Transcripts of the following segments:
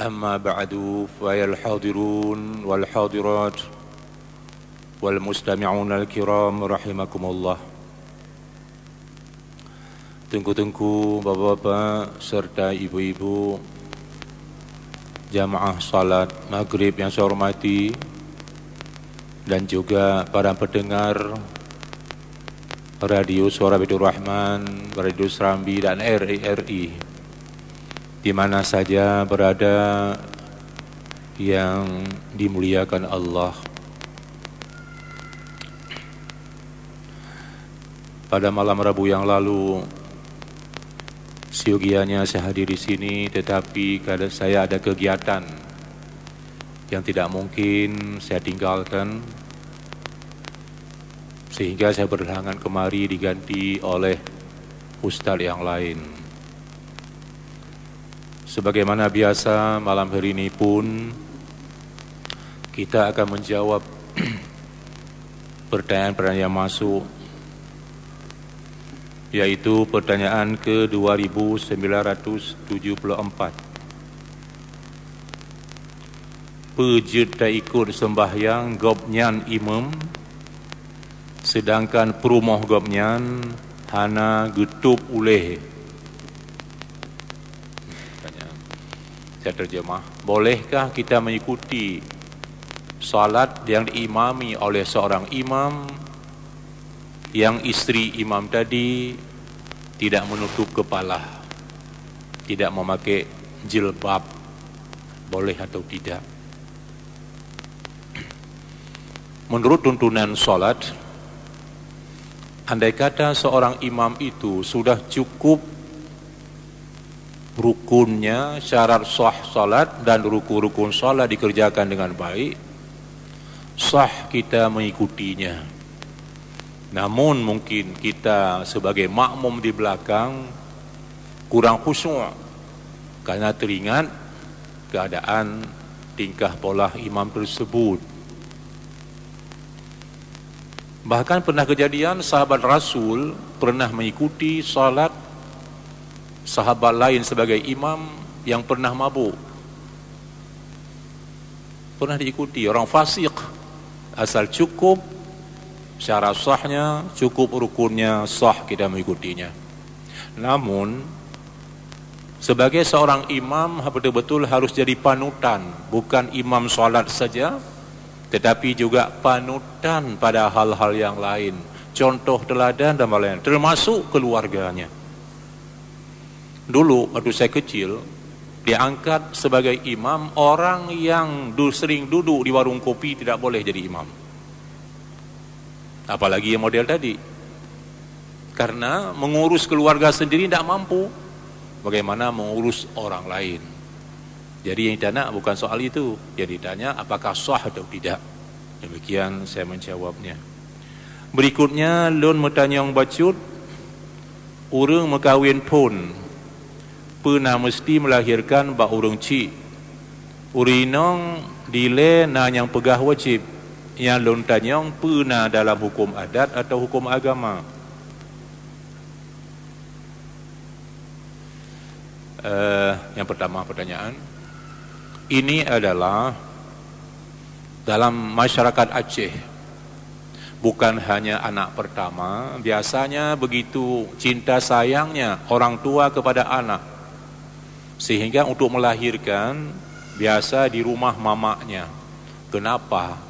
أما بعد فيا الحاضرون والحاضرات والمستمعون الكرام رحمكم الله Tengku-tengku, bapa-bapa serta ibu-ibu Jamaah salat maghrib yang saya hormati Dan juga para pendengar Radio Suara Bidur Rahman, Radio Serambi dan RRI Di mana saja berada yang dimuliakan Allah Pada malam Rabu yang lalu Siogianya saya hadir di sini tetapi saya ada kegiatan yang tidak mungkin saya tinggalkan sehingga saya berhalangan kemari diganti oleh ustaz yang lain. Sebagaimana biasa malam hari ini pun kita akan menjawab pertanyaan-pertanyaan yang masuk yaitu pertanyaan ke 2974 Pejut tak ikut sembahyang gobnyan imam sedangkan perumah gobnyan hana getup uleh saya terjemah bolehkah kita mengikuti salat yang diimami oleh seorang imam yang istri imam tadi tidak menutup kepala tidak memakai jilbab boleh atau tidak? Menurut tuntunan solat andai kata seorang imam itu sudah cukup rukunnya syarat sah solat dan rukun-rukun solat dikerjakan dengan baik sah kita mengikutinya Namun mungkin kita sebagai makmum di belakang kurang khusyuk karena teringat keadaan tingkah pola imam tersebut. Bahkan pernah kejadian sahabat Rasul pernah mengikuti salat sahabat lain sebagai imam yang pernah mabuk. Pernah diikuti. Orang fasik. Asal cukup syarat sahnya cukup rukunnya sah kita mengikutinya. Namun sebagai seorang imam betul-betul harus jadi panutan. Bukan imam solat saja tetapi juga panutan pada hal-hal yang lain. Contoh teladan dan lain. Termasuk keluarganya dulu waktu saya kecil diangkat sebagai imam orang yang sering duduk di warung kopi tidak boleh jadi imam. Apalagi yang model tadi. Karena mengurus keluarga sendiri tidak mampu. Bagaimana mengurus orang lain? Jadi yang ditanya bukan soal itu. Yang ditanya apakah sah atau tidak? Demikian saya menjawabnya. Berikutnya lon yang bacut. Orang mekawin pun pernah mesti melahirkan bak urung cik. Urinong dile na yang pegah wajib. Yang lontan yang pernah dalam hukum adat atau hukum agama. Uh, yang pertama pertanyaan, ini adalah dalam masyarakat Aceh, bukan hanya anak pertama, biasanya begitu cinta sayangnya orang tua kepada anak, sehingga untuk melahirkan biasa di rumah mamaknya. Kenapa?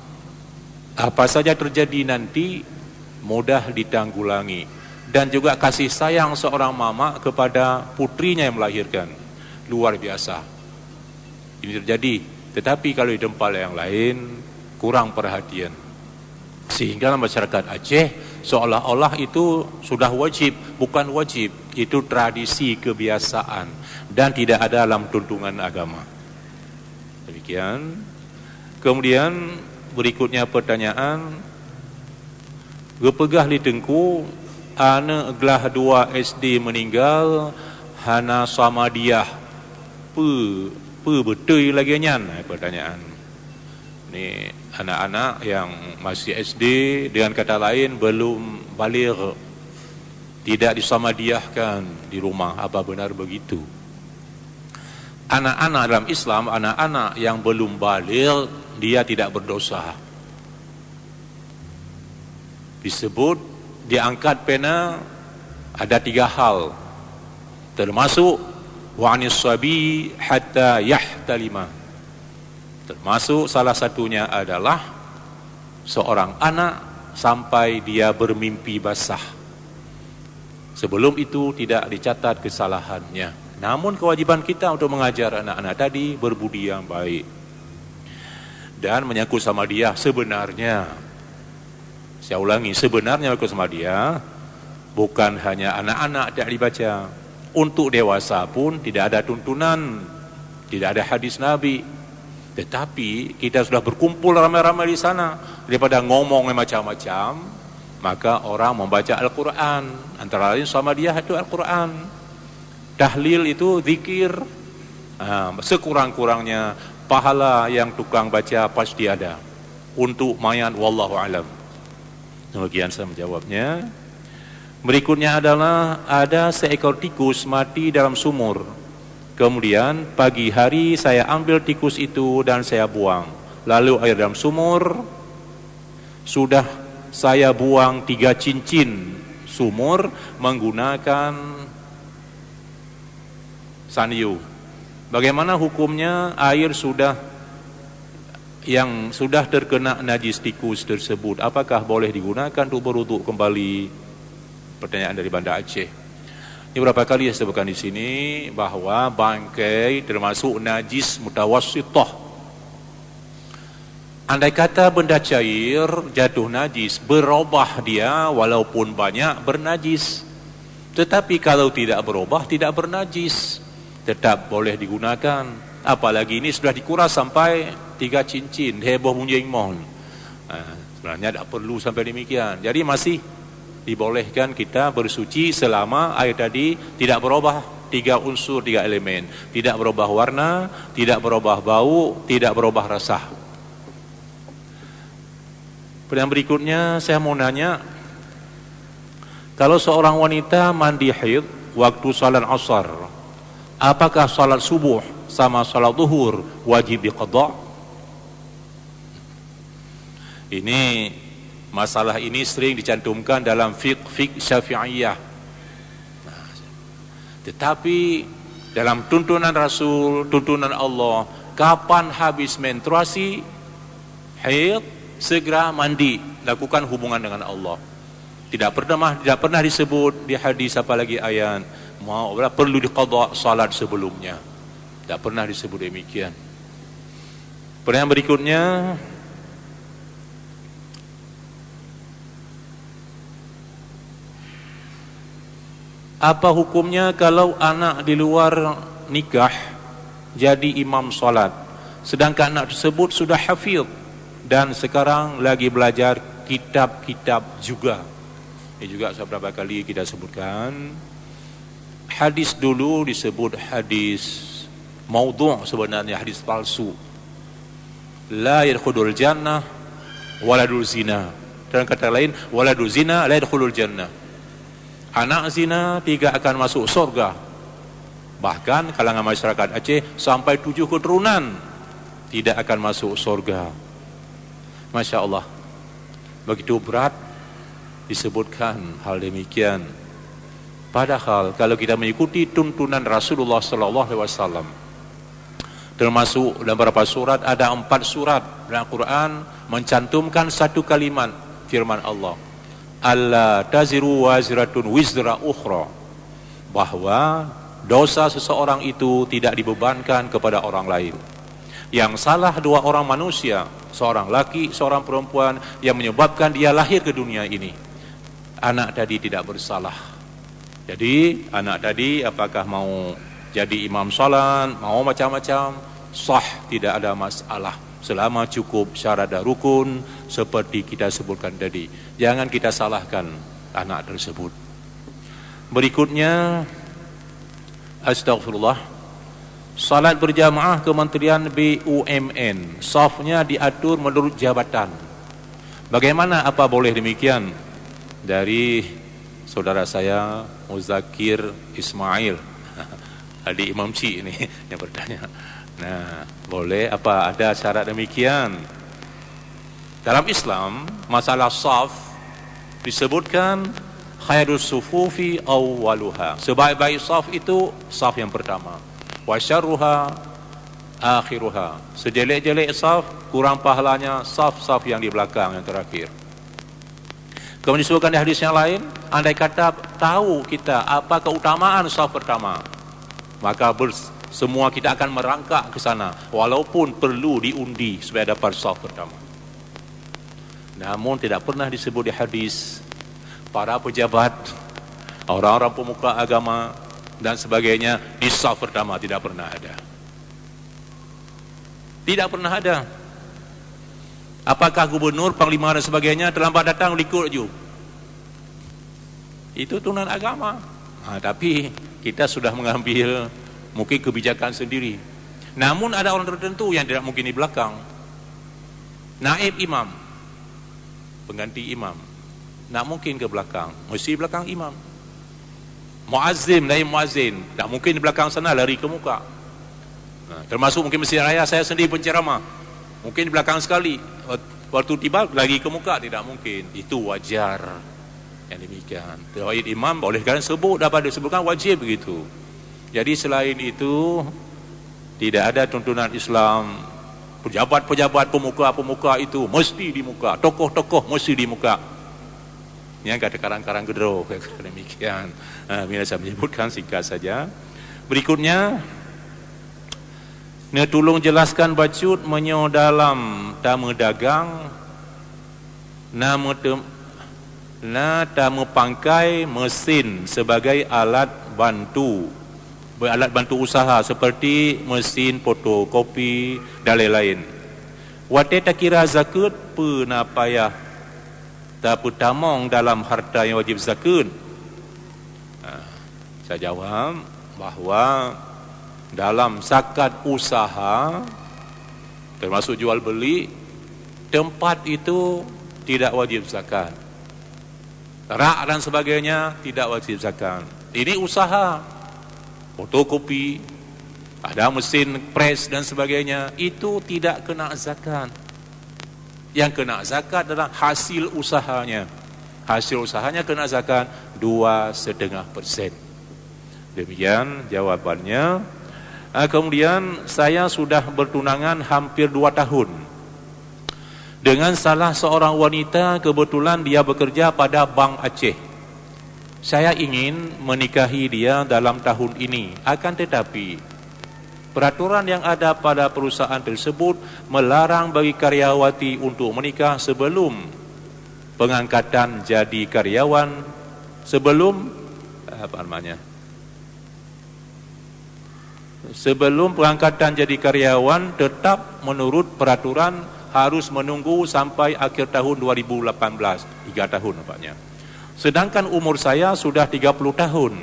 apa saja terjadi nanti mudah ditanggulangi. Dan juga kasih sayang seorang mama kepada putrinya yang melahirkan. Luar biasa. Ini terjadi. Tetapi kalau di tempat yang lain kurang perhatian. Sehingga masyarakat Aceh seolah-olah itu sudah wajib bukan wajib itu tradisi kebiasaan dan tidak ada dalam tuntungan agama. Demikian. Kemudian berikutnya pertanyaan. Gepegah li tengku Ana gelah dua SD meninggal Hana Samadiyah Pe Pe betul lagi nyan eh, Pertanyaan. Ni anak-anak yang masih SD Dengan kata lain belum balik Tidak disamadiyahkan di rumah Apa benar begitu anak-anak dalam Islam, anak-anak yang belum balik, dia tidak berdosa. Disebut, diangkat pena, ada tiga hal. Termasuk, wa'anis sabi hatta yahtalima. Termasuk salah satunya adalah, seorang anak sampai dia bermimpi basah. Sebelum itu tidak dicatat kesalahannya. Namun kewajiban kita untuk mengajar anak-anak tadi berbudi yang baik. Dan menyangkut sama dia sebenarnya. Saya ulangi, sebenarnya menyangkut sama dia. Bukan hanya anak-anak tidak dibaca. Untuk dewasa pun tidak ada tuntunan. Tidak ada hadis Nabi. Tetapi kita sudah berkumpul ramai-ramai di sana. Daripada ngomong macam-macam. Maka orang membaca Al-Quran. Antara lain sama dia itu Al-Quran. Tahlil itu zikir. Uh, sekurang-kurangnya pahala yang tukang baca pasti ada. Untuk mayat wallahu alam. Demikian saya menjawabnya. Berikutnya adalah ada seekor tikus mati dalam sumur. Kemudian pagi hari saya ambil tikus itu dan saya buang. Lalu air dalam sumur sudah saya buang tiga cincin sumur menggunakan sanyu. Bagaimana hukumnya air sudah yang sudah terkena najis tikus tersebut apakah boleh digunakan untuk beruduk kembali? Pertanyaan dari Banda Aceh. Ini berapa kali saya sebutkan di sini bahawa bangkai termasuk najis mutawassithah. Andai kata benda cair jatuh najis, berubah dia walaupun banyak bernajis. Tetapi kalau tidak berubah, tidak bernajis. Tetap boleh digunakan. Apalagi ini sudah dikuras sampai tiga cincin. Heboh bunyi mohon. Ha, sebenarnya tak perlu sampai demikian. Jadi masih dibolehkan kita bersuci selama air tadi tidak berubah tiga unsur tiga elemen. Tidak berubah warna tidak berubah bau tidak berubah rasa Pertanyaan berikutnya saya mau nanya kalau seorang wanita mandi haid waktu salat asar apakah salat subuh sama salat zuhur wajib diqadha? Ini masalah ini sering dicantumkan dalam fiqh fiqh syafi'iyah. Tetapi dalam tuntunan Rasul tuntunan Allah kapan habis menstruasi? Haid segera mandi lakukan hubungan dengan Allah tidak pernah tidak pernah disebut di hadis apa lagi ayat mau perlu diqadha salat sebelumnya. Tak pernah disebut demikian. Pertanyaan berikutnya Apa hukumnya kalau anak di luar nikah jadi imam salat sedangkan anak tersebut sudah hafid dan sekarang lagi belajar kitab-kitab juga. Ini juga beberapa kali kita sebutkan. Hadis dulu disebut hadis maudhu' sebenarnya hadis palsu. La yadkhulul jannah waladul zina. Dan kata lain waladul zina la yadkhulul jannah. Anak zina tidak akan masuk surga. Bahkan kalangan masyarakat Aceh sampai tujuh keturunan tidak akan masuk surga Masya Allah begitu berat disebutkan hal demikian. Padahal kalau kita mengikuti tuntunan Rasulullah wasallam termasuk dalam beberapa surat ada empat surat dalam Al-Quran mencantumkan satu kalimat firman Allah. Allah taziru waziratun wizra ukhra bahwa dosa seseorang itu tidak dibebankan kepada orang lain yang salah dua orang manusia seorang laki seorang perempuan yang menyebabkan dia lahir ke dunia ini. Anak tadi tidak bersalah. Jadi anak tadi apakah mau jadi imam salat, mau macam-macam, sah tidak ada masalah. Selama cukup syarat dan rukun seperti kita sebutkan tadi. Jangan kita salahkan anak tersebut. Berikutnya astagfirullah salat berjamaah Kementerian BUMN safnya diatur menurut jabatan. Bagaimana apa boleh demikian dari saudara saya Muzakir Ismail Adik Imam Cik ni yang bertanya. Nah, boleh apa ada syarat demikian? Dalam Islam, masalah saf disebutkan khairus sufufi awwaluha. Sebaik-baik saf itu saf yang pertama. Wa syarruha akhiruha. Sejelek-jelek saf kurang pahalanya saf-saf yang di belakang yang terakhir. Kemudian disebutkan di hadis yang lain, andai kata tahu kita apa keutamaan saf pertama, maka bers, semua kita akan merangkak ke sana walaupun perlu diundi supaya dapat saf pertama. Namun tidak pernah disebut di hadis para pejabat, orang-orang pemuka agama dan sebagainya di saf pertama tidak pernah ada. Tidak pernah ada. Apakah gubernur, panglima dan sebagainya terlambat datang ikut je. Itu tunan agama. Ha, tapi kita sudah mengambil mungkin kebijakan sendiri. Namun ada orang tertentu yang tidak mungkin di belakang. Naib imam. Pengganti imam. Tak mungkin ke belakang. Mesti belakang imam. Muazzim, naib muazzin. Tak mungkin di belakang sana lari ke muka. Ha, termasuk mungkin Mesir Raya saya sendiri penceramah. Mungkin di belakang sekali. Waktu tiba lagi ke muka tidak mungkin. Itu wajar. Yang demikian. Terakhir imam boleh kan sebut dapat disebutkan wajib begitu. Jadi selain itu tidak ada tuntunan Islam pejabat-pejabat pemuka-pemuka itu mesti di muka, tokoh-tokoh mesti di muka. Yang kata karang-karang gedro demikian. Ha, bila saya menyebutkan singkat saja. Berikutnya Nya tolong jelaskan bacut menyo dalam tamu dagang nama tem, na pangkai mesin sebagai alat bantu alat bantu usaha seperti mesin fotokopi dan lain-lain. Wate tak kira zakat puna payah tak putamong dalam harta yang wajib zakat. Saya jawab bahawa dalam zakat usaha termasuk jual beli tempat itu tidak wajib zakat. Rak dan sebagainya tidak wajib zakat. Ini usaha. Fotokopi ada mesin press dan sebagainya itu tidak kena zakat. Yang kena zakat adalah hasil usahanya. Hasil usahanya kena zakat dua setengah persen demikian jawabannya Ah, kemudian saya sudah bertunangan hampir dua tahun dengan salah seorang wanita kebetulan dia bekerja pada Bank Aceh. Saya ingin menikahi dia dalam tahun ini. Akan tetapi peraturan yang ada pada perusahaan tersebut melarang bagi karyawati untuk menikah sebelum pengangkatan jadi karyawan sebelum apa namanya? Sebelum pengangkatan jadi karyawan tetap menurut peraturan harus menunggu sampai akhir tahun 2018 tiga tahun nampaknya. Sedangkan umur saya sudah 30 tahun.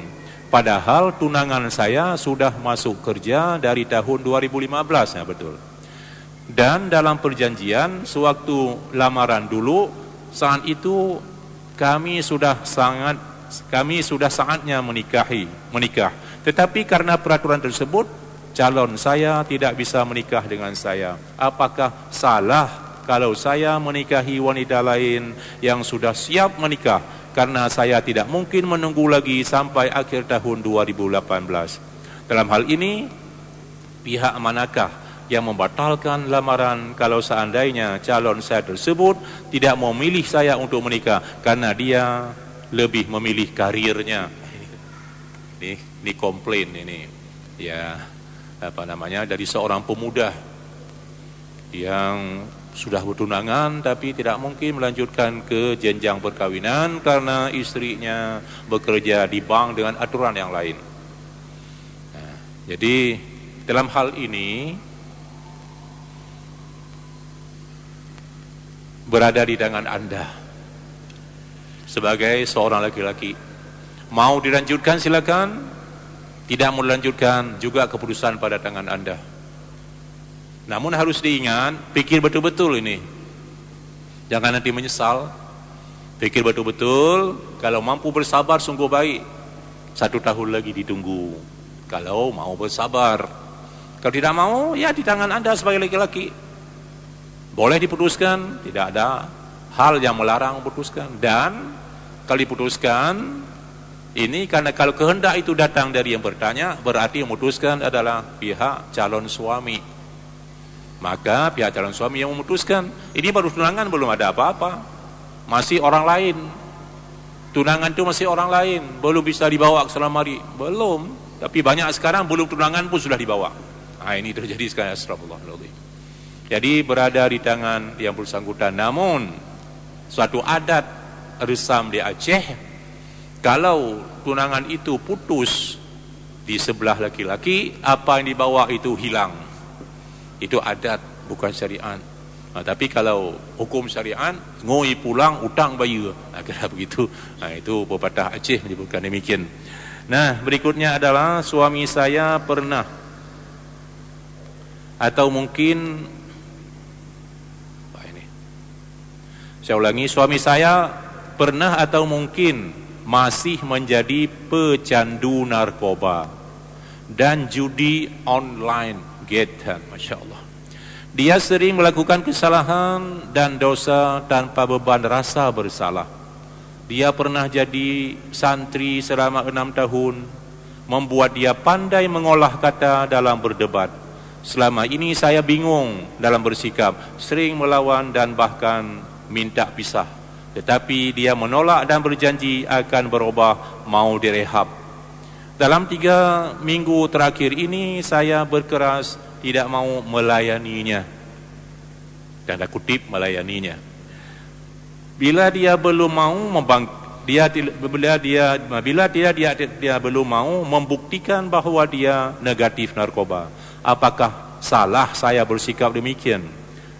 Padahal tunangan saya sudah masuk kerja dari tahun 2015 ya betul. Dan dalam perjanjian sewaktu lamaran dulu saat itu kami sudah sangat kami sudah saatnya menikahi menikah tetapi karena peraturan tersebut calon saya tidak bisa menikah dengan saya. Apakah salah kalau saya menikahi wanita lain yang sudah siap menikah karena saya tidak mungkin menunggu lagi sampai akhir tahun 2018. Dalam hal ini pihak manakah yang membatalkan lamaran kalau seandainya calon saya tersebut tidak memilih saya untuk menikah karena dia lebih memilih karirnya ini, ini komplain ini. Ya, apa namanya dari seorang pemuda yang sudah bertunangan tapi tidak mungkin melanjutkan ke jenjang perkawinan karena istrinya bekerja di bank dengan aturan yang lain. Nah, jadi dalam hal ini berada di tangan anda sebagai seorang laki-laki Mau dilanjutkan silakan. Tidak mau dilanjutkan juga keputusan pada tangan anda. Namun harus diingat, pikir betul-betul ini. Jangan nanti menyesal. Pikir betul-betul, kalau mampu bersabar sungguh baik. Satu tahun lagi ditunggu. kalau mau bersabar. Kalau tidak mau, ya di tangan Anda sebagai laki-laki. Boleh diputuskan, tidak ada hal yang melarang putuskan. Dan kalau diputuskan, ini karena kalau kehendak itu datang dari yang bertanya, berarti yang memutuskan adalah pihak calon suami. Maka pihak calon suami yang memutuskan, ini baru tunangan belum ada apa-apa. Masih orang lain. Tunangan itu masih orang lain, belum bisa dibawa ke selamari. Belum. Tapi banyak sekarang belum tunangan pun sudah dibawa. Nah, ini terjadi sekarang astagfirullahaladzim. Jadi berada di tangan yang bersangkutan. Namun suatu adat resam di Aceh kalau tunangan itu putus di sebelah laki-laki, apa yang dibawa itu hilang. Itu adat bukan syariat. Nah, tapi kalau hukum syariat ngoi pulang utang bayi. Nah, kira begitu. Nah, itu pepatah Aceh menyebutkan demikian. Nah, berikutnya adalah suami saya pernah atau mungkin ini. Saya ulangi, suami saya pernah atau mungkin masih menjadi pecandu narkoba dan judi online getan, masya Allah. Dia sering melakukan kesalahan dan dosa tanpa beban rasa bersalah. Dia pernah jadi santri selama enam tahun Membuat dia pandai mengolah kata dalam berdebat Selama ini saya bingung dalam bersikap Sering melawan dan bahkan minta pisah Tetapi dia menolak dan berjanji akan berubah mau direhab. Dalam tiga minggu terakhir ini saya berkeras tidak mau melayaninya. Aku kutip melayaninya. Bila dia belum mau membang dia bila dia bila dia dia dia belum mau membuktikan bahawa dia negatif narkoba apakah salah saya bersikap demikian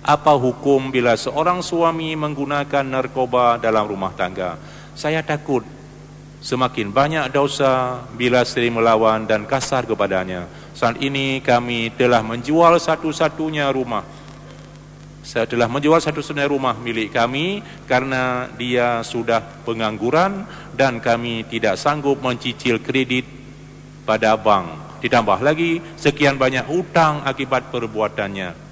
apa hukum bila seorang suami menggunakan narkoba dalam rumah tangga saya takut semakin banyak dosa bila sering melawan dan kasar kepadanya saat ini kami telah menjual satu-satunya rumah saya telah menjual satu senar rumah milik kami karena dia sudah pengangguran dan kami tidak sanggup mencicil kredit pada bank. Ditambah lagi sekian banyak hutang akibat perbuatannya.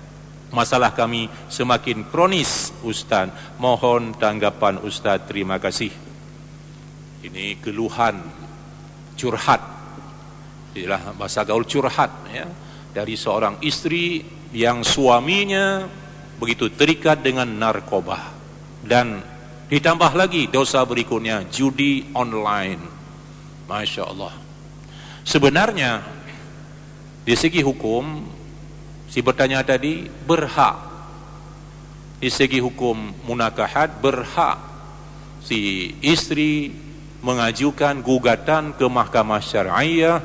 Masalah kami semakin kronis Ustaz. Mohon tanggapan Ustaz. Terima kasih. Ini keluhan curhat. Inilah bahasa gaul curhat ya dari seorang istri yang suaminya begitu terikat dengan narkoba dan ditambah lagi dosa berikutnya judi online Masya Allah sebenarnya di segi hukum si bertanya tadi berhak di segi hukum munakahat berhak si istri mengajukan gugatan ke mahkamah syariah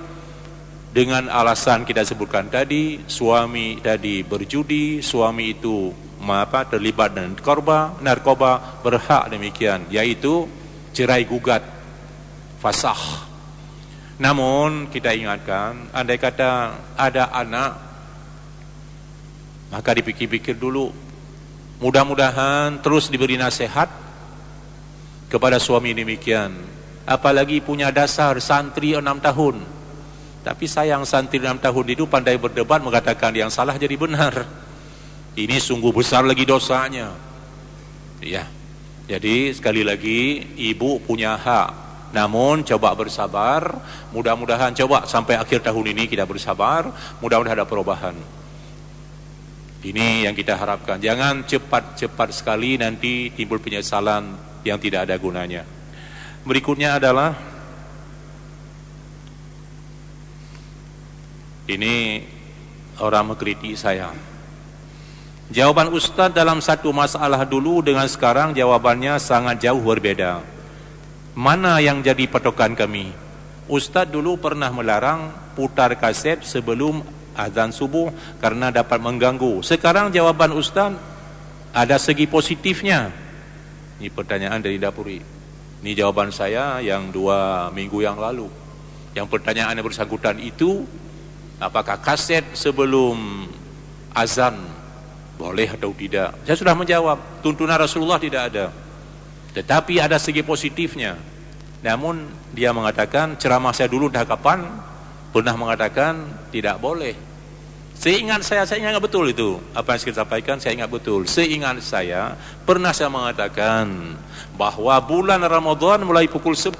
dengan alasan kita sebutkan tadi suami tadi berjudi suami itu apa terlibat dengan narkoba, narkoba berhak demikian, yaitu cerai gugat, fasah. Namun kita ingatkan, andai kata ada anak, maka dipikir-pikir dulu. Mudah-mudahan terus diberi nasihat kepada suami demikian. Apalagi punya dasar santri enam tahun. Tapi sayang santri enam tahun itu pandai berdebat mengatakan yang salah jadi benar. Ini sungguh besar lagi dosanya. Ya. Jadi sekali lagi ibu punya hak. Namun coba bersabar, mudah-mudahan coba sampai akhir tahun ini kita bersabar, mudah-mudahan ada perubahan. Ini yang kita harapkan. Jangan cepat-cepat sekali nanti timbul penyesalan yang tidak ada gunanya. Berikutnya adalah ini orang mengkritik saya. Jawaban Ustaz dalam satu masalah dulu dengan sekarang jawabannya sangat jauh berbeda. Mana yang jadi patokan kami? Ustaz dulu pernah melarang putar kaset sebelum azan subuh karena dapat mengganggu. Sekarang jawaban Ustaz ada segi positifnya. Ini pertanyaan dari Dapuri. Ini jawaban saya yang dua minggu yang lalu. Yang pertanyaan yang bersangkutan itu, apakah kaset sebelum azan boleh atau tidak. Saya sudah menjawab, tuntunan Rasulullah tidak ada. Tetapi ada segi positifnya. Namun dia mengatakan ceramah saya dulu dah kapan? pernah mengatakan tidak boleh. Seingat saya, saya ingat betul itu. Apa yang saya sampaikan, saya ingat betul. Seingat saya, pernah saya mengatakan bahawa bulan Ramadan mulai pukul 11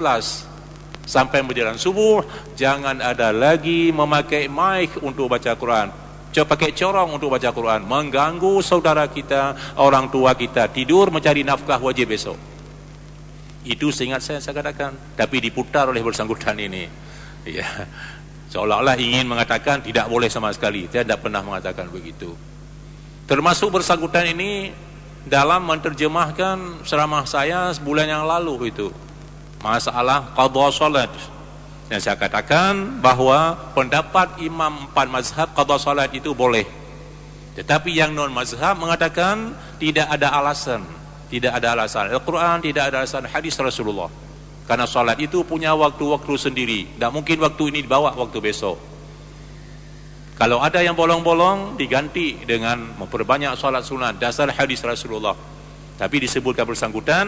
sampai menjelang subuh, jangan ada lagi memakai mic untuk baca Quran. Coba pakai corong untuk baca Quran. Mengganggu saudara kita, orang tua kita, tidur mencari nafkah wajib besok. Itu seingat saya, saya katakan. Tapi diputar oleh bersangkutan ini. Ya seolah-olah ingin mengatakan tidak boleh sama sekali. Saya tidak pernah mengatakan begitu. Termasuk bersangkutan ini dalam menerjemahkan ceramah saya sebulan yang lalu itu. Masalah qadha salat. Yang saya katakan bahawa pendapat imam empat mazhab qadha salat itu boleh. Tetapi yang non mazhab mengatakan tidak ada alasan. Tidak ada alasan Al-Quran tidak ada alasan hadis Rasulullah karena solat itu punya waktu-waktu sendiri. Tak mungkin waktu ini dibawa waktu besok. Kalau ada yang bolong-bolong, diganti dengan memperbanyak solat sunat. Dasar hadis Rasulullah. Tapi disebutkan bersangkutan,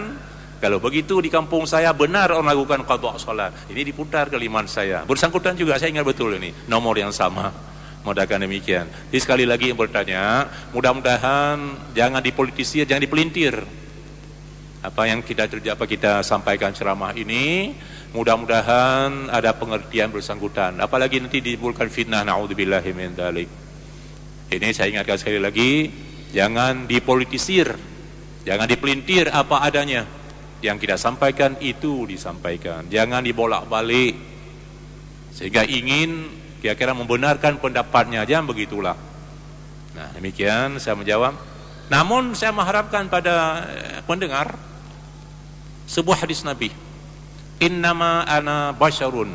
kalau begitu di kampung saya benar orang lakukan qadwa solat. Ini diputar ke liman saya. Bersangkutan juga, saya ingat betul ini. Nomor yang sama. Mudah-mudahan demikian. Jadi sekali lagi yang bertanya, mudah-mudahan jangan dipolitisir, jangan dipelintir apa yang kita terjadi apa kita sampaikan ceramah ini mudah-mudahan ada pengertian bersangkutan. Apalagi nanti ditimbulkan fitnah naudzubillahi min ini saya ingatkan sekali lagi jangan dipolitisir jangan dipelintir apa adanya. Yang kita sampaikan itu disampaikan. Jangan dibolak-balik. Sehingga ingin kira-kira membenarkan pendapatnya. Jangan begitulah. Nah demikian saya menjawab. Namun saya mengharapkan pada pendengar sebuah hadis Nabi. Innama ana basharun.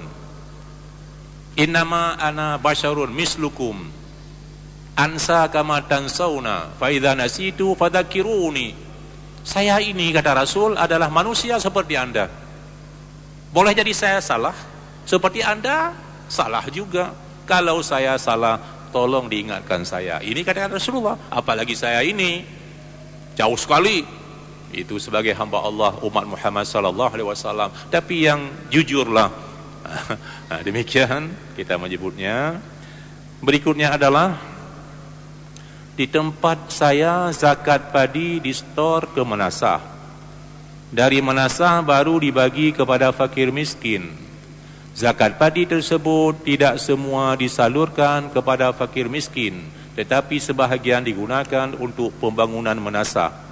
Innama ana basharun mislukum. Ansa kama tansawna fa idza nasitu fadzakiruni saya ini kata Rasul adalah manusia seperti anda. Boleh jadi saya salah? Seperti anda salah juga. Kalau saya salah tolong diingatkan saya. Ini kata Rasulullah apalagi saya ini. Jauh sekali itu sebagai hamba Allah umat Muhammad sallallahu alaihi wasallam. Tapi yang jujurlah nah, demikian kita menyebutnya. Berikutnya adalah di tempat saya zakat padi di store ke Manasah dari Manasah baru dibagi kepada fakir miskin. Zakat padi tersebut tidak semua disalurkan kepada fakir miskin tetapi sebahagian digunakan untuk pembangunan Manasah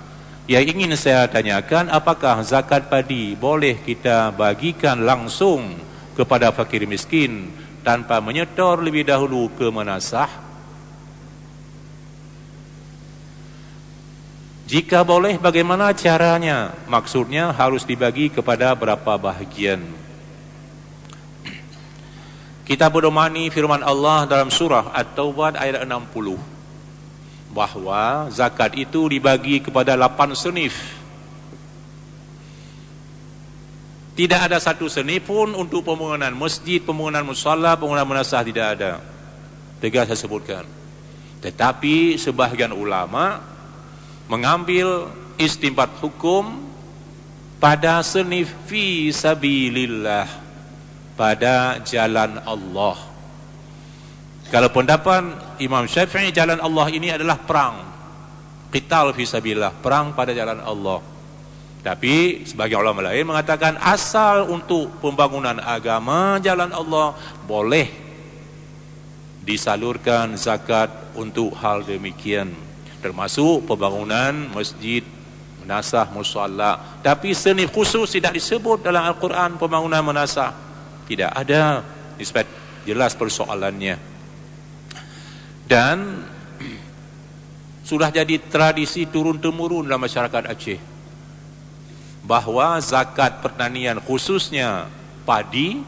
yang ingin saya tanyakan apakah zakat padi boleh kita bagikan langsung kepada fakir miskin tanpa menyetor lebih dahulu ke manasah? Jika boleh bagaimana caranya? Maksudnya harus dibagi kepada berapa bahagian? Kita berdomani firman Allah dalam surah At-Taubah ayat 60 bahawa zakat itu dibagi kepada lapan senif. Tidak ada satu senif pun untuk pembangunan masjid, pembangunan musalla, pembangunan manasah tidak ada. Tegas saya sebutkan. Tetapi sebahagian ulama mengambil istimbat hukum pada senif fi sabilillah pada jalan Allah. Kalau pendapat Imam Syafi'i jalan Allah ini adalah perang. Qital fi sabilillah, perang pada jalan Allah. Tapi sebagai ulama lain mengatakan asal untuk pembangunan agama jalan Allah boleh disalurkan zakat untuk hal demikian. Termasuk pembangunan masjid menasah musalla tapi seni khusus tidak disebut dalam Al-Quran pembangunan menasah tidak ada. Nisbat jelas persoalannya dan sudah jadi tradisi turun-temurun dalam masyarakat Aceh bahawa zakat pertanian khususnya padi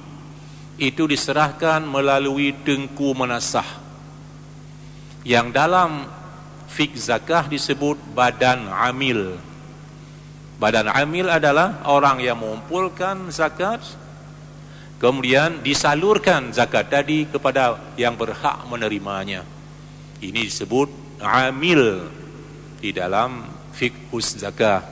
itu diserahkan melalui tengku menasah yang dalam fik zakah disebut badan amil. Badan amil adalah orang yang mengumpulkan zakat kemudian disalurkan zakat tadi kepada yang berhak menerimanya ini disebut amil di dalam fikhus zakah.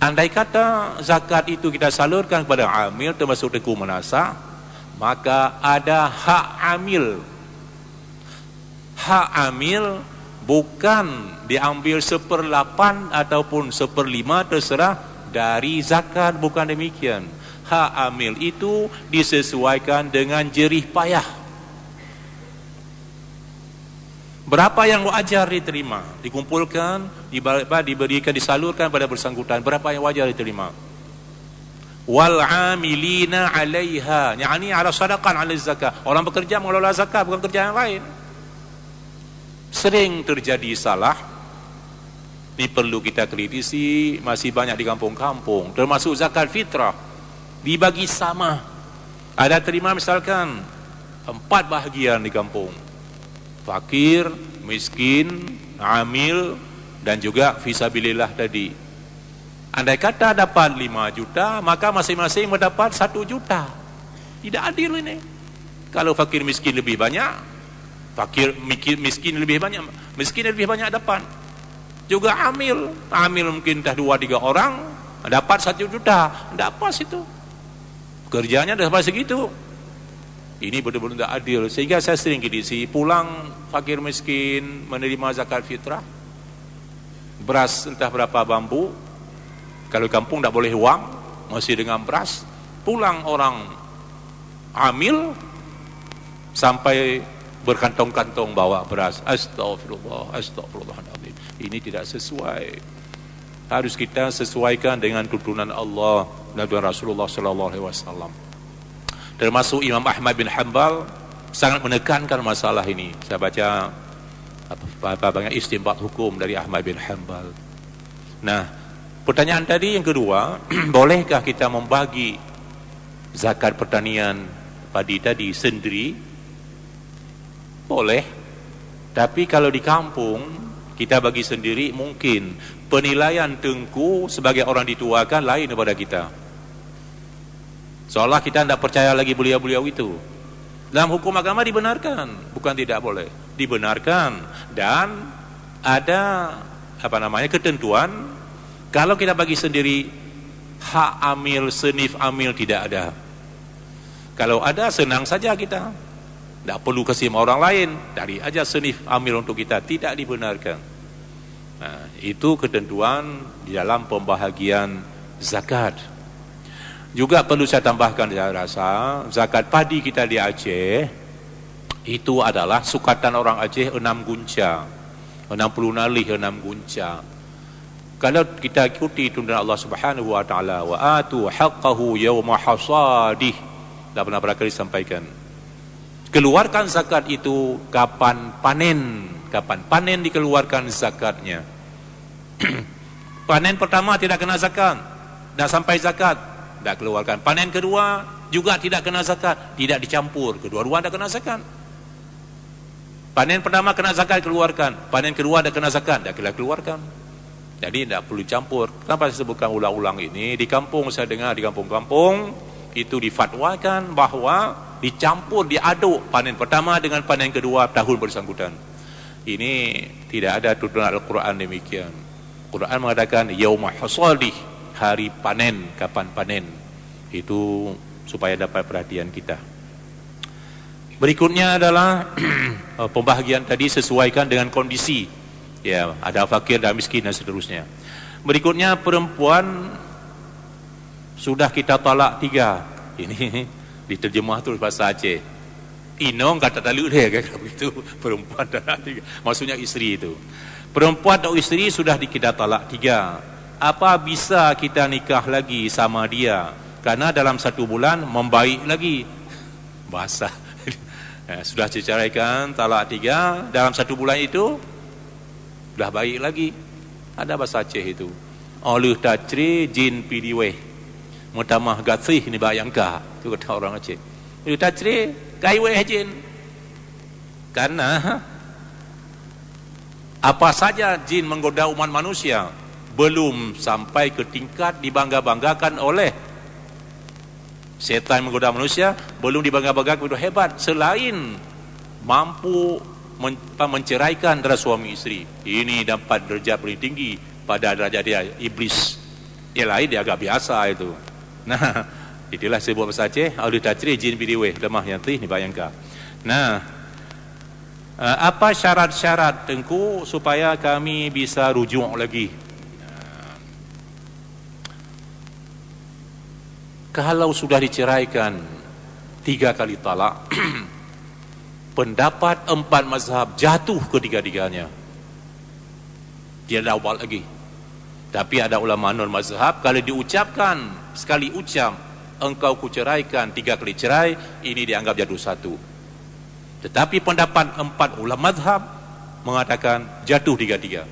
Andai kata zakat itu kita salurkan kepada amil termasuk teku menasa, maka ada hak amil. Hak amil bukan diambil seperlapan ataupun seperlima terserah dari zakat bukan demikian. Hak amil itu disesuaikan dengan jerih payah berapa yang wajar diterima? Dikumpulkan diberikan disalurkan pada bersangkutan. Berapa yang wajar diterima? Wal amilina 'alaiha. Yani 'ala sadaqan 'ala zakat orang bekerja mengelola zakat bukan kerja yang lain. Sering terjadi salah. Ini perlu kita kritisi. Masih banyak di kampung-kampung. Termasuk zakat fitrah. Dibagi sama. Ada terima misalkan empat bahagian di kampung fakir miskin amil dan juga fisabilillah tadi. Andai kata dapat 5 juta maka masing-masing mendapat 1 juta. Tidak adil ini. Kalau fakir miskin lebih banyak fakir miskin lebih banyak miskin lebih banyak dapat. Juga amil. Amil mungkin dah dua tiga orang dapat satu juta. Tidak pas itu. Kerjanya dah pas segitu ini betul-betul tidak adil. Sehingga saya sering kritisi pulang fakir miskin menerima zakat fitrah beras entah berapa bambu kalau kampung tidak boleh uang masih dengan beras pulang orang amil sampai berkantong-kantong bawa beras. Astagfirullah astagfirullahaladzim ini tidak sesuai. Harus kita sesuaikan dengan tuntunan Allah dan Rasulullah sallallahu alaihi wasallam termasuk Imam Ahmad bin Hanbal sangat menekankan masalah ini saya baca apa banyak istimbat hukum dari Ahmad bin Hanbal nah pertanyaan tadi yang kedua bolehkah kita membagi zakat pertanian padi tadi sendiri boleh. Tapi kalau di kampung, kita bagi sendiri mungkin penilaian tengku sebagai orang dituakan lain daripada kita. Seolah kita tidak percaya lagi beliau-beliau itu. Dalam hukum agama dibenarkan, bukan tidak boleh. Dibenarkan dan ada apa namanya ketentuan kalau kita bagi sendiri hak amil senif amil tidak ada. Kalau ada senang saja kita. Tak perlu kasih sama orang lain. Dari aja senif amil untuk kita. Tidak dibenarkan. Nah, itu ketentuan di dalam pembahagian zakat. Juga perlu saya tambahkan saya rasa zakat padi kita di Aceh itu adalah sukatan orang Aceh enam gunca. enam puluh nalih enam gunca. Kalau kita ikuti tuntunan Allah Subhanahu wa taala wa atu haqqahu yawma hasadih. Dah pernah berkali sampaikan keluarkan zakat itu kapan panen kapan panen dikeluarkan zakatnya panen pertama tidak kena zakat dah sampai zakat dah keluarkan. Panen kedua juga tidak kena zakat. Tidak dicampur. Kedua-dua dah kena zakat. Panen pertama kena zakat keluarkan. Panen kedua dah kena zakat dah kena keluarkan. Jadi tidak perlu campur. Kenapa saya sebutkan ulang-ulang ini? Di kampung saya dengar di kampung-kampung itu difatwakan bahawa dicampur diaduk panen pertama dengan panen kedua tahun bersangkutan. Ini tidak ada tuntunan Al-Quran demikian. Quran mengatakan yaumah hasadih hari panen kapan panen. Itu supaya dapat perhatian kita. Berikutnya adalah pembahagian tadi sesuaikan dengan kondisi. Ya ada fakir dan miskin dan seterusnya. Berikutnya perempuan sudah kita talak tiga. Ini diterjemah tu bahasa Aceh. Inong kata talu dia kan itu perempuan dan tiga. Maksudnya isteri itu. Perempuan atau isteri sudah kita talak tiga apa bisa kita nikah lagi sama dia? Karena dalam satu bulan membaik lagi. Bahasa. Ya, sudah diceraikan talak tiga. Dalam satu bulan itu sudah baik lagi. Ada bahasa Aceh itu. Oleh tacri jin pidiweh. Mutamah gatsih ni bayangka tu kata orang Aceh. Itu tajri kaiwe hajin karena apa saja jin menggoda umat manusia belum sampai ke tingkat dibangga-banggakan oleh setan menggoda manusia belum dibangga-banggakan itu hebat. Selain mampu men menceraikan antara suami isteri ini dapat derajat paling tinggi pada derajat dia iblis. Yang lain dia agak biasa itu. Nah, itulah sebut bahasa Aceh. Ada tatri jin bidiweh lemah yang tih ni bayangkan. Nah uh, apa syarat-syarat tengku supaya kami bisa rujuk lagi kalau sudah diceraikan tiga kali talak pendapat empat mazhab jatuh ketiga-tiganya. Dia dah awal lagi. Tapi ada ulama non mazhab kalau diucapkan sekali ucap engkau kuceraikan tiga kali cerai ini dianggap jatuh satu. Tetapi pendapat empat ulama madhab mengatakan jatuh tiga-tiga.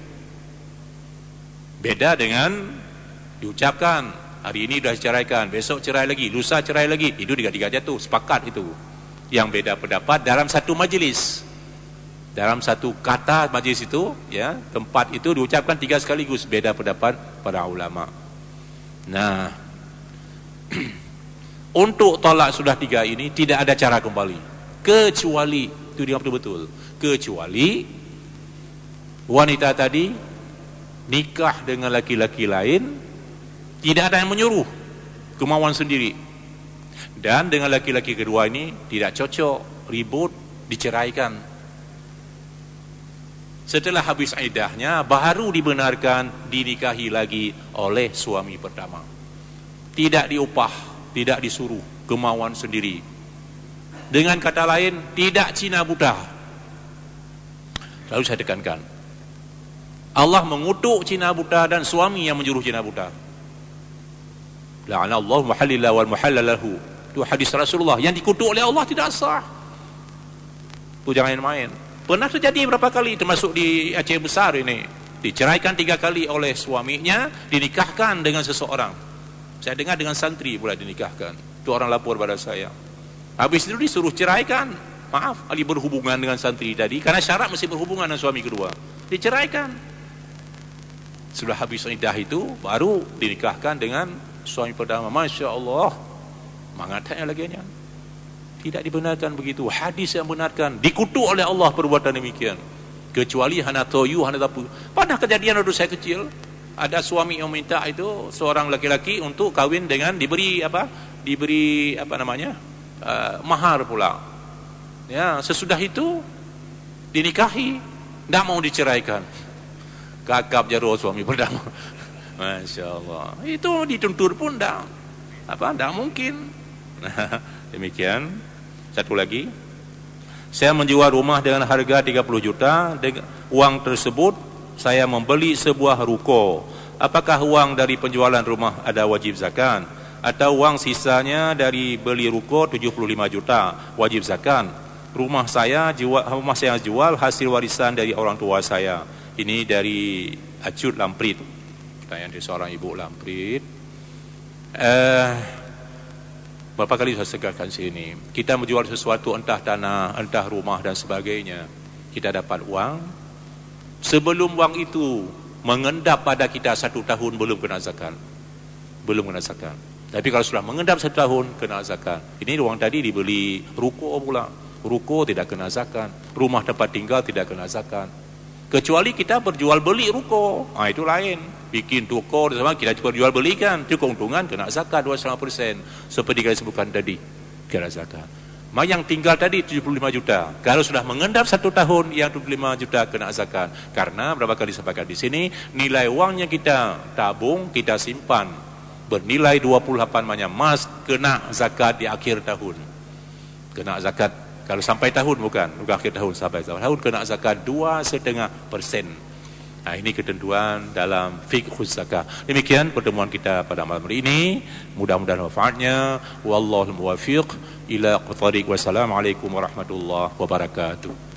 Beda dengan diucapkan hari ini sudah ceraikan besok cerai lagi lusa cerai lagi. Itu tiga-tiga jatuh sepakat itu. Yang beda pendapat dalam satu majlis. Dalam satu kata majlis itu ya tempat itu diucapkan tiga sekaligus. Beda pendapat para ulama. Nah Untuk tolak sudah tiga ini tidak ada cara kembali. Kecuali itu dia betul-betul. Kecuali wanita tadi nikah dengan laki-laki lain tidak ada yang menyuruh kemauan sendiri. Dan dengan laki-laki kedua ini tidak cocok, ribut, diceraikan. Setelah habis idahnya baru dibenarkan dinikahi lagi oleh suami pertama. Tidak diupah tidak disuruh kemauan sendiri dengan kata lain tidak cina buta lalu saya tekankan Allah mengutuk cina buta dan suami yang menyuruh cina buta la'ana Allah muhallila wal muhallalahu itu hadis Rasulullah yang dikutuk oleh Allah tidak sah itu jangan main pernah terjadi berapa kali termasuk di Aceh Besar ini diceraikan tiga kali oleh suaminya dinikahkan dengan seseorang saya dengar dengan santri pula dinikahkan. Itu orang lapor pada saya. Habis itu disuruh ceraikan. Maaf, Ali berhubungan dengan santri tadi. Karena syarat mesti berhubungan dengan suami kedua. Diceraikan. Sudah habis idah itu, baru dinikahkan dengan suami pertama. Masya Allah. Mangatnya lagi nya. Tidak dibenarkan begitu. Hadis yang benarkan. Dikutuk oleh Allah perbuatan demikian. Kecuali hana toyu, hana tapu. Pada kejadian waktu saya kecil, ada suami yang minta itu seorang laki-laki untuk kawin dengan diberi apa diberi apa namanya uh, mahar pula ya sesudah itu dinikahi tidak mau diceraikan kakap jaruh suami pertama Masya Allah itu dituntut pun tidak apa tidak mungkin. Demikian. Satu lagi. Saya menjual rumah dengan harga 30 juta. Uang tersebut saya membeli sebuah ruko. Apakah uang dari penjualan rumah ada wajib zakat? Atau uang sisanya dari beli ruko 75 juta wajib zakat? Rumah saya jual rumah saya jual hasil warisan dari orang tua saya. Ini dari Acut Lamprit pertanyaan dari seorang ibu Lamprit. Eh, berapa kali saya segarkan sini kita menjual sesuatu entah tanah entah rumah dan sebagainya kita dapat uang sebelum wang itu mengendap pada kita satu tahun belum kena zakat. Belum kena zakat. Tapi kalau sudah mengendap satu tahun kena zakat. Ini wang tadi dibeli ruko pula. Ruko tidak kena zakat. Rumah tempat tinggal tidak kena zakat. Kecuali kita berjual beli ruko. Ah itu lain bikin toko sama kita juga jual belikan itu keuntungan kena zakat 25% seperti yang disebutkan tadi kena zakat yang tinggal tadi 75 juta. Kalau sudah mengendap satu tahun, yang 75 juta kena zakat. Karena berapa kali disampaikan di sini, nilai uangnya kita tabung, kita simpan. Bernilai 28 banyak emas, kena zakat di akhir tahun. Kena zakat, kalau sampai tahun bukan, bukan akhir tahun, sampai tahun, kena zakat 2,5 persen. Nah, ini ketentuan dalam fiqh zakat. Demikian pertemuan kita pada malam hari ini. Mudah-mudahan manfaatnya. Wallahu muwafiq ila qatariq. Wassalamualaikum warahmatullahi wabarakatuh.